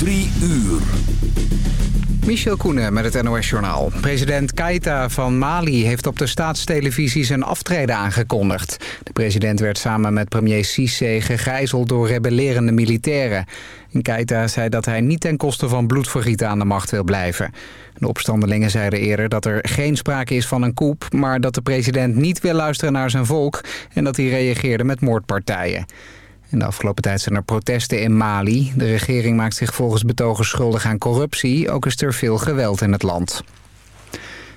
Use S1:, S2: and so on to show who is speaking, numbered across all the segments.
S1: Drie uur.
S2: Michel Koenen met het NOS-journaal. President Keita van Mali heeft op de staatstelevisie zijn aftreden aangekondigd. De president werd samen met premier Cissé gegijzeld door rebellerende militairen. Keita zei dat hij niet ten koste van bloedvergieten aan de macht wil blijven. De opstandelingen zeiden eerder dat er geen sprake is van een coup... maar dat de president niet wil luisteren naar zijn volk... en dat hij reageerde met moordpartijen. In de afgelopen tijd zijn er protesten in Mali. De regering maakt zich volgens betogers schuldig aan corruptie. Ook is er veel geweld in het land.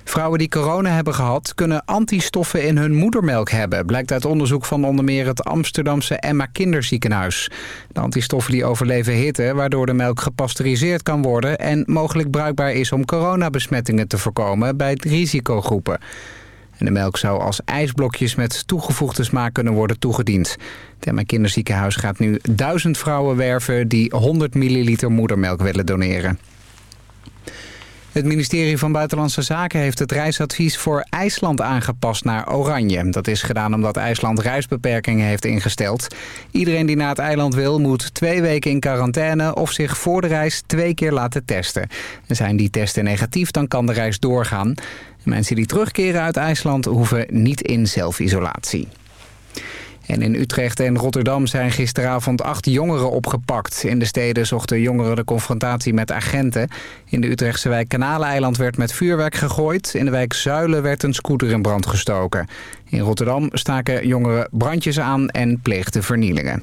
S2: Vrouwen die corona hebben gehad kunnen antistoffen in hun moedermelk hebben... blijkt uit onderzoek van onder meer het Amsterdamse Emma Kinderziekenhuis. De antistoffen die overleven hitte, waardoor de melk gepasteuriseerd kan worden... en mogelijk bruikbaar is om coronabesmettingen te voorkomen bij risicogroepen. En de melk zou als ijsblokjes met toegevoegde smaak kunnen worden toegediend. Het Kinderziekenhuis gaat nu duizend vrouwen werven... die 100 milliliter moedermelk willen doneren. Het ministerie van Buitenlandse Zaken heeft het reisadvies voor IJsland aangepast naar oranje. Dat is gedaan omdat IJsland reisbeperkingen heeft ingesteld. Iedereen die naar het eiland wil moet twee weken in quarantaine of zich voor de reis twee keer laten testen. En zijn die testen negatief, dan kan de reis doorgaan. Mensen die terugkeren uit IJsland hoeven niet in zelfisolatie. En in Utrecht en Rotterdam zijn gisteravond acht jongeren opgepakt. In de steden zochten jongeren de confrontatie met agenten. In de Utrechtse wijk Kanaleiland werd met vuurwerk gegooid. In de wijk Zuilen werd een scooter in brand gestoken. In Rotterdam staken jongeren brandjes aan en pleegden vernielingen.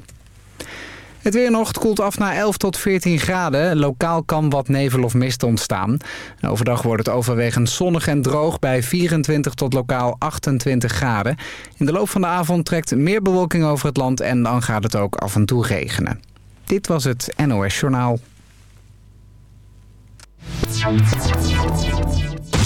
S2: Het weer koelt af naar 11 tot 14 graden. Lokaal kan wat nevel of mist ontstaan. overdag wordt het overwegend zonnig en droog bij 24 tot lokaal 28 graden. In de loop van de avond trekt meer bewolking over het land en dan gaat het ook af en toe regenen. Dit was het NOS Journaal.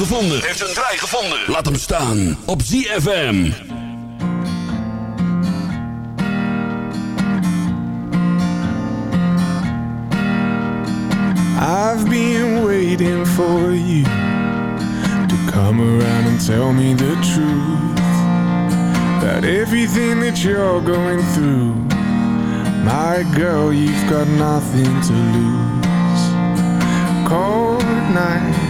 S1: Gevonden. Heeft zijn draai gevonden. Laat hem staan op ZFM.
S3: I've been waiting for you to come around and tell me the truth about everything that you're going through. My girl, you've got nothing to lose. Cold nights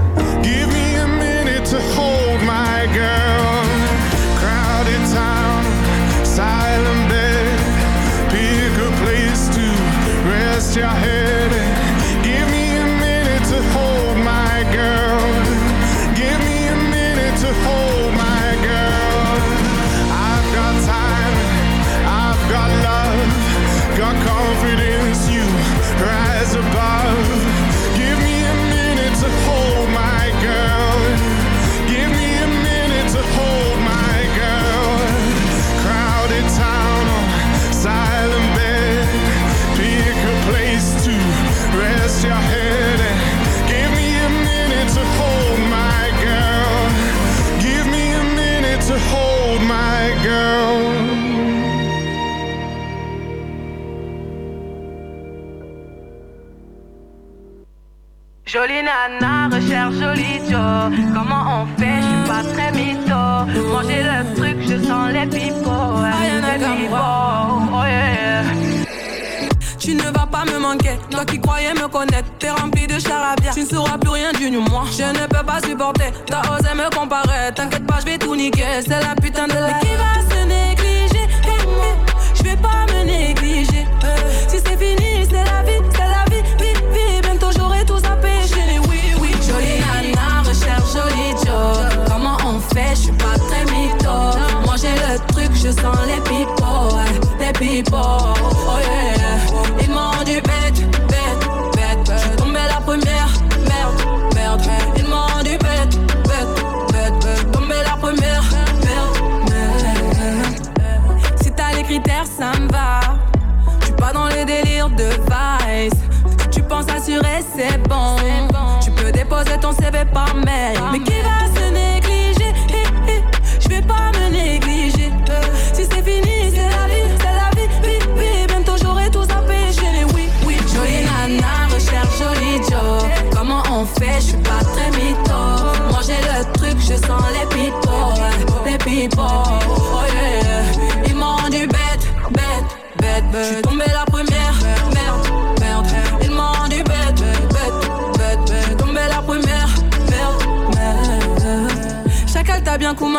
S4: Jolie nana, recherche joli Joe. Comment on fait, je suis pas très mytho. Manger le truc, je sens les pipots. Les pipots, oh yeah.
S5: Tu ne vas pas me manquer, toi qui croyais me connaître, t'es rempli de charabia. Tu ne sauras plus rien du nu, moi. Je ne peux pas supporter, t'as osé me comparer. T'inquiète pas, je vais tout niquer, c'est la putain de la. Mais qui va se négliger? Je vais pas me négliger. Eh, Si c'est fini, c'est la. Vie,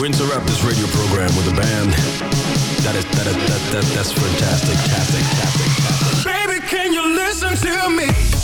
S6: Winter interrupt radio program with a band that is that that that that's fantastic, fantastic, fantastic.
S7: Baby, can you listen to me?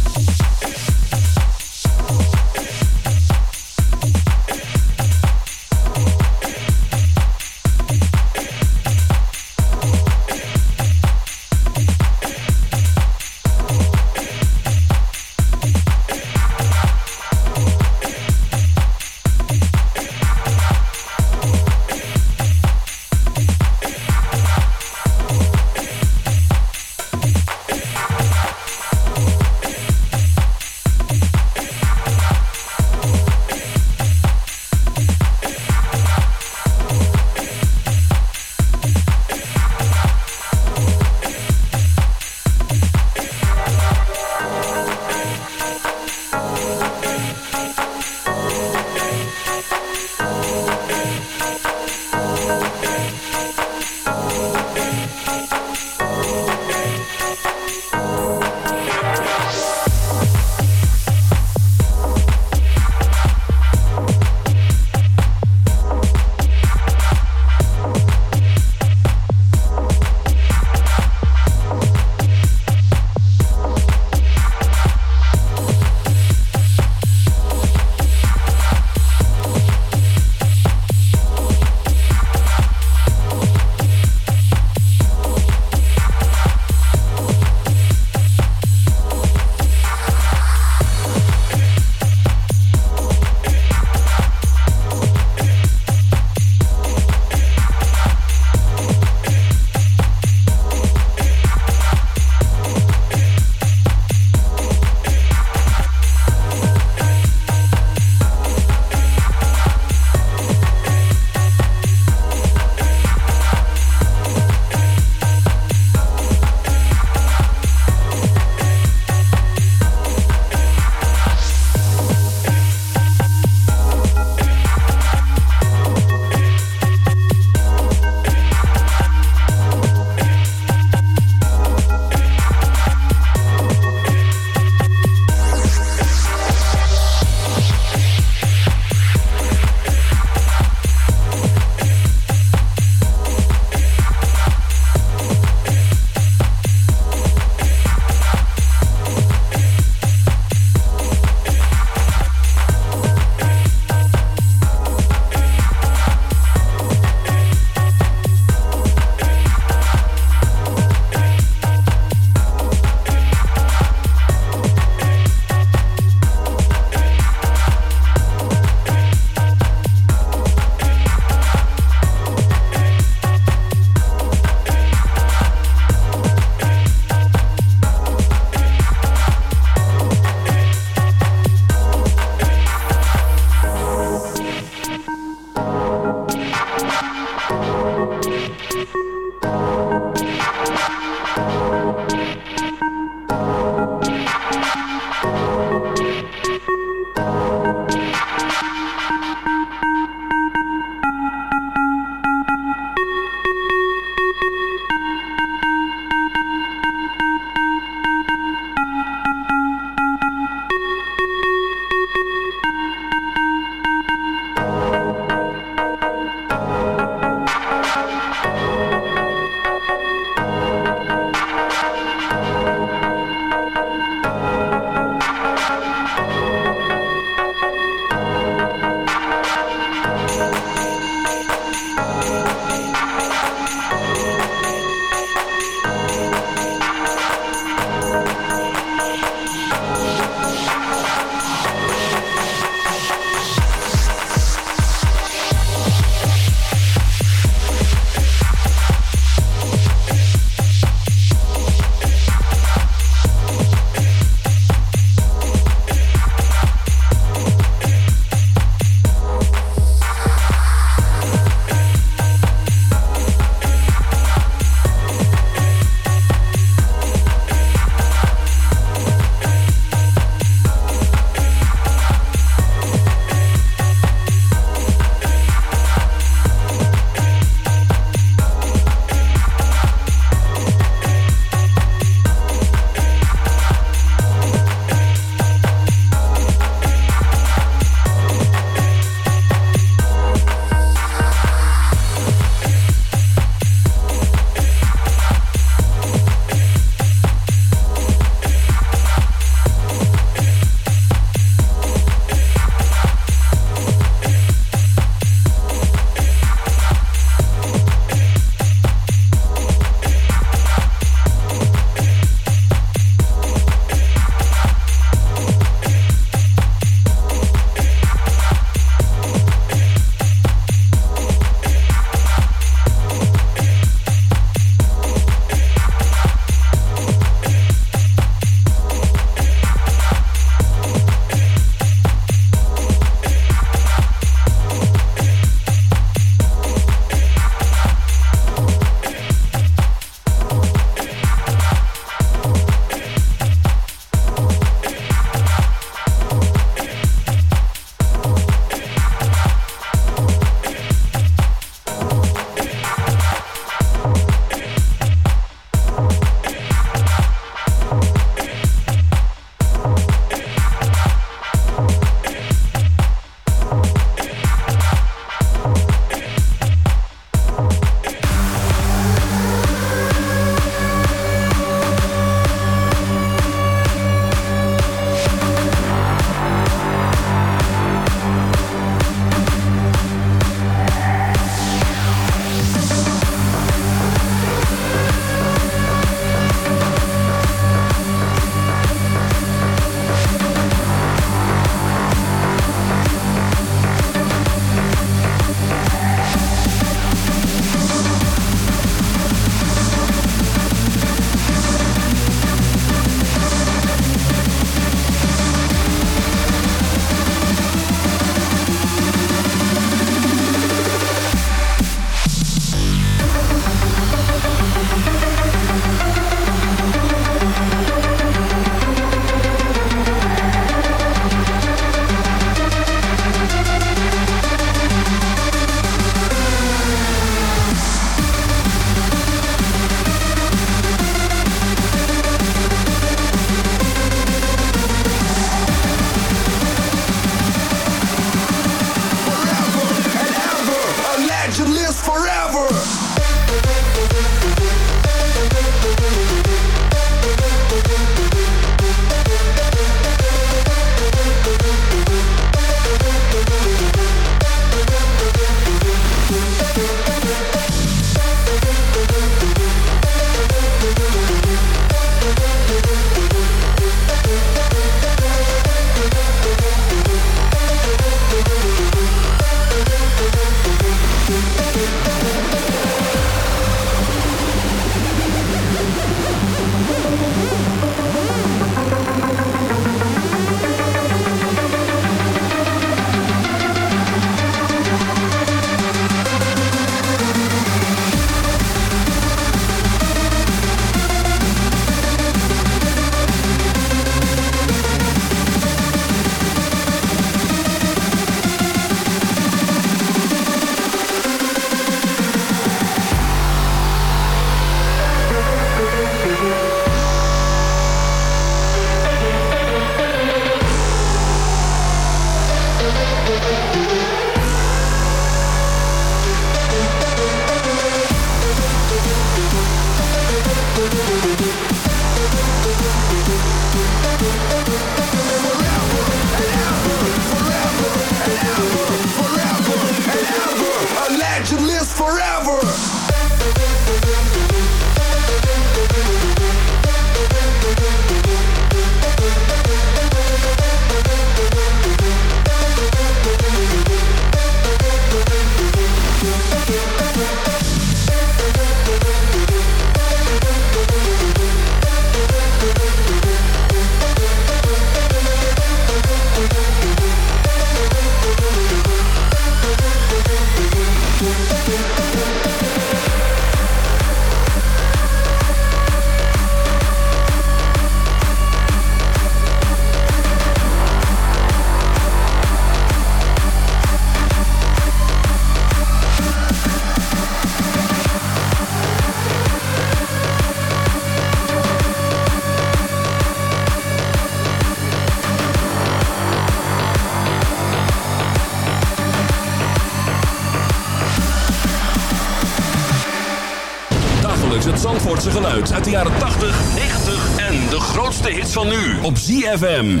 S1: ZFM.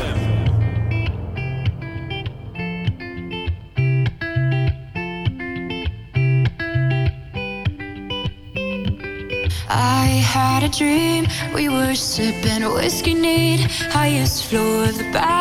S8: I had a dream. We were sipping whiskey neat. Highest floor of the
S9: bar.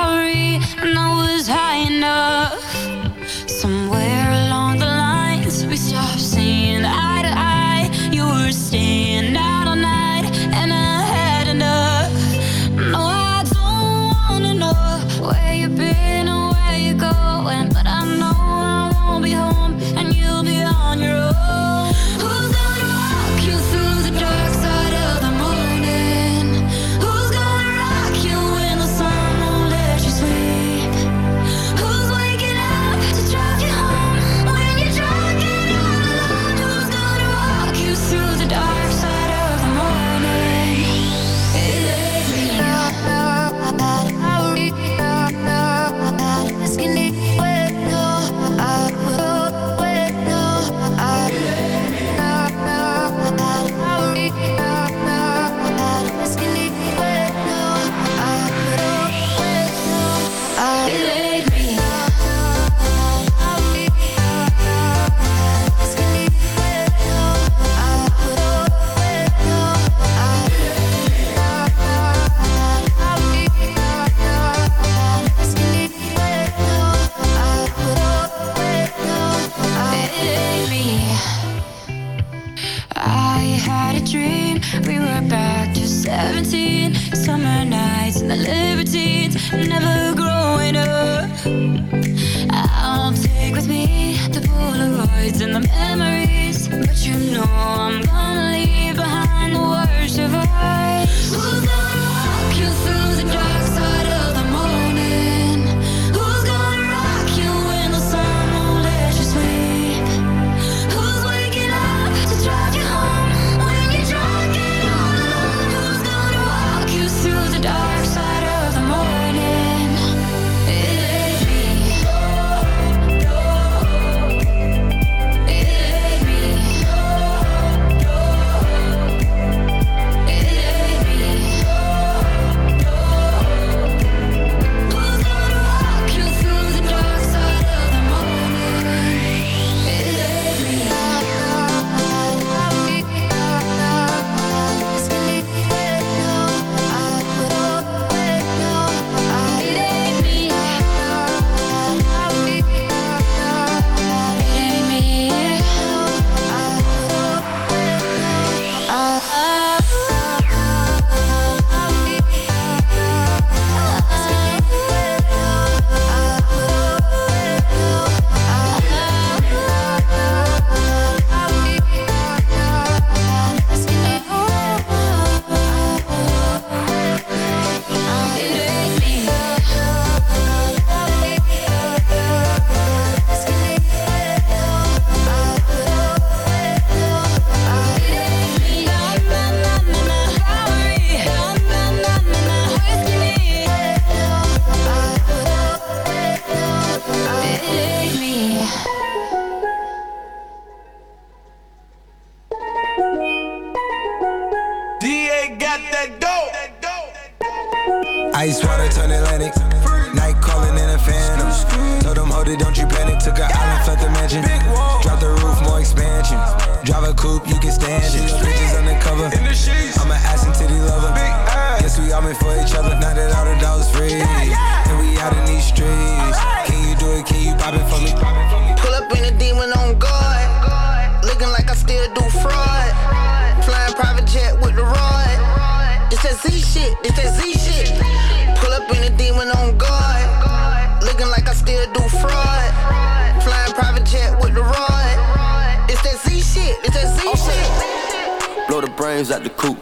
S9: Shit.
S10: Blow the coop.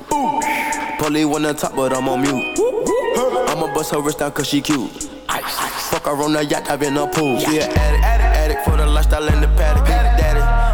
S10: Polly on top, but I'm on mute. I'ma bust her wrist down cause she cute. Fuck her on the yacht, I've been a pool. She an addict, addict for the lifestyle and the paddock.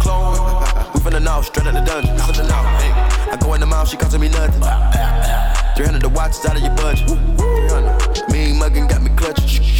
S10: Clone. We finna know, straight out the dungeon. Out hey. I go in the mouth, she costing me nothing. 300 the watch is out of your budget. 300. Mean muggin' got me clutching.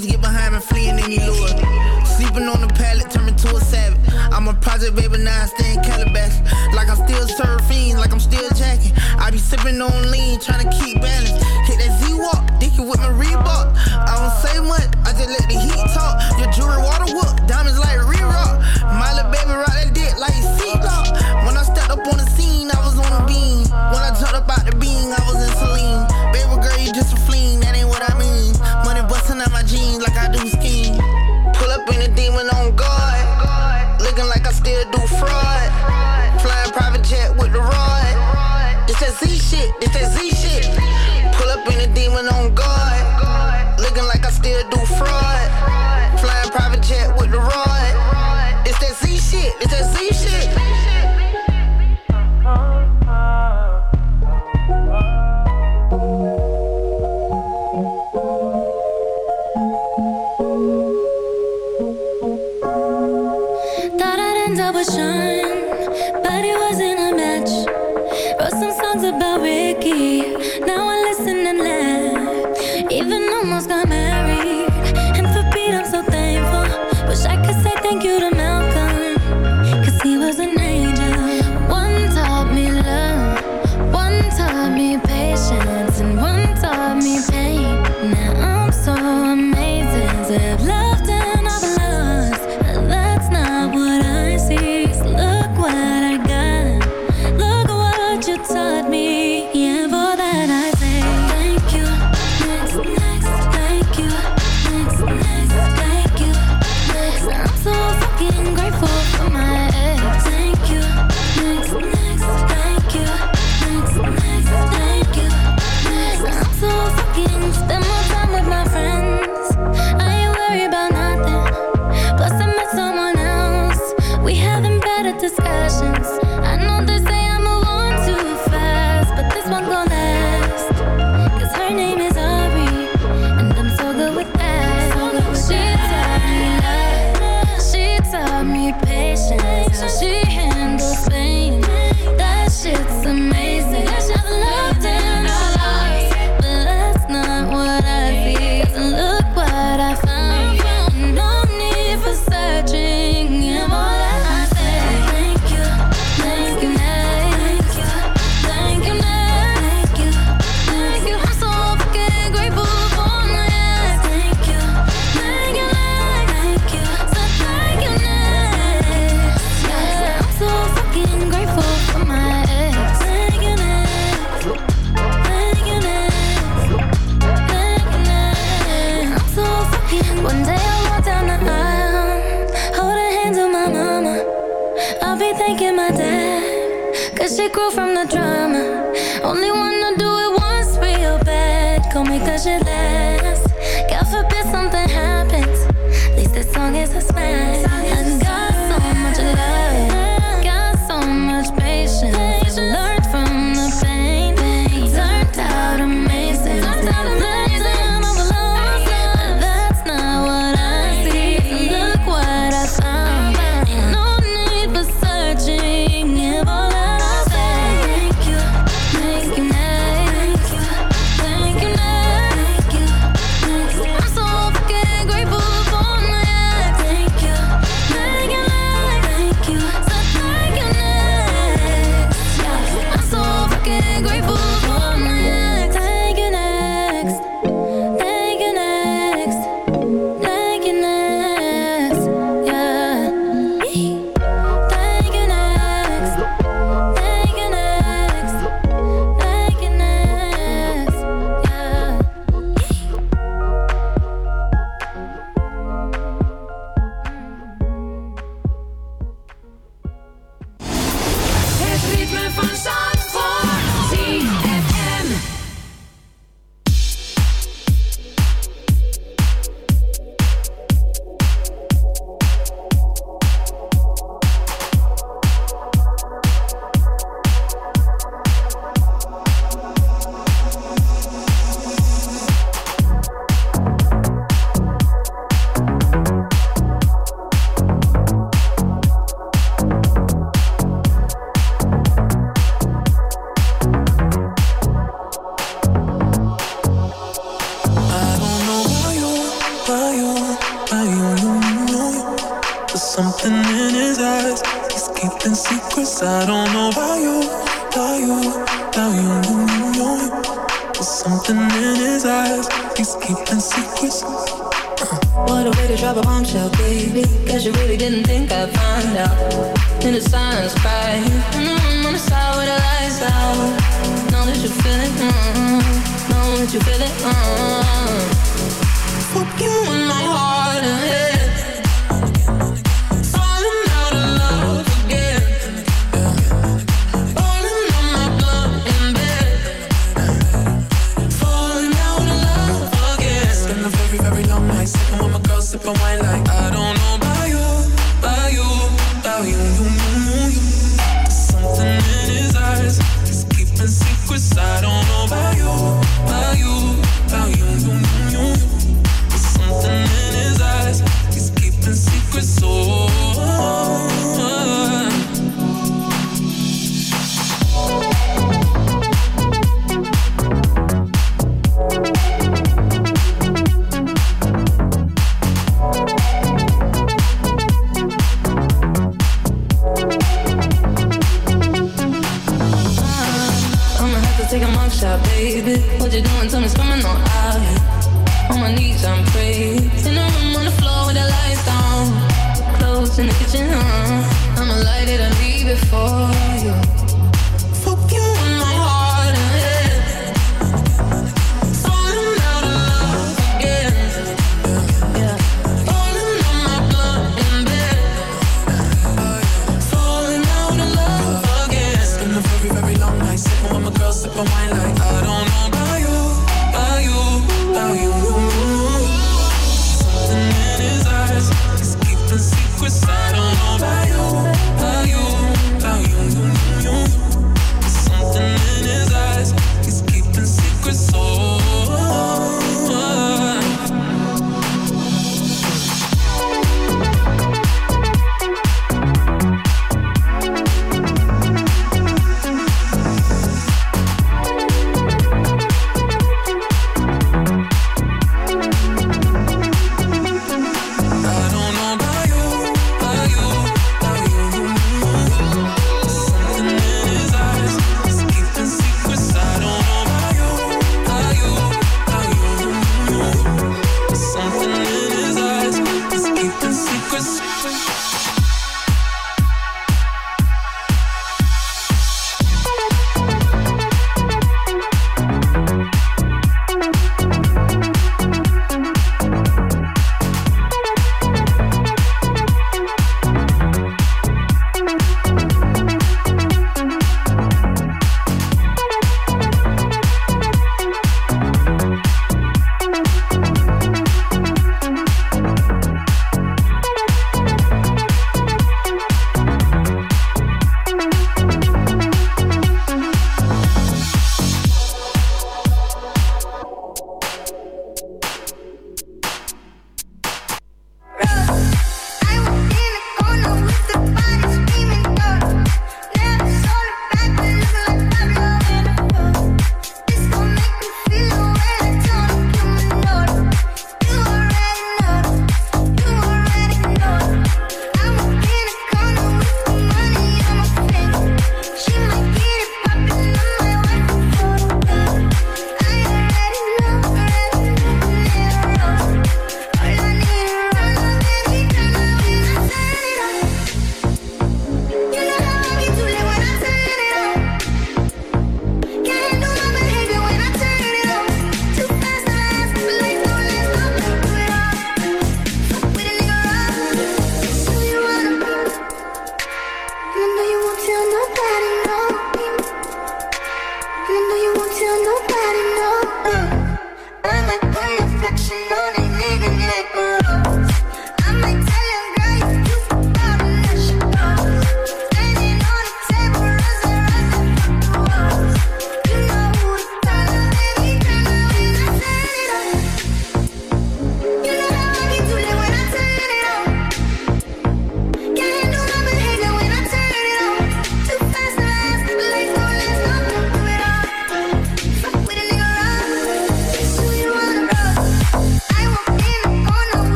S9: get behind me, fleeing any lure. Sleeping on the pallet, turn me to a savage. I'm a project baby, now I stay in Calabash. Like I'm still surfing, like I'm still jacking. I be sipping on lean, trying to keep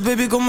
S9: baby,
S8: go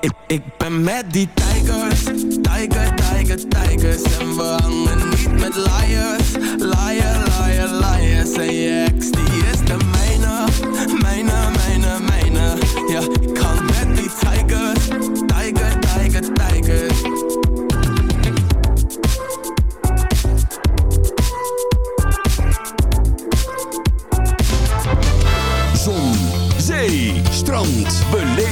S11: ik, ik, ben met die tijgers. Tijger, tijger, tijgers. En we hangen niet met liars. Liar, liar, liars. En je die is de mijne, mijne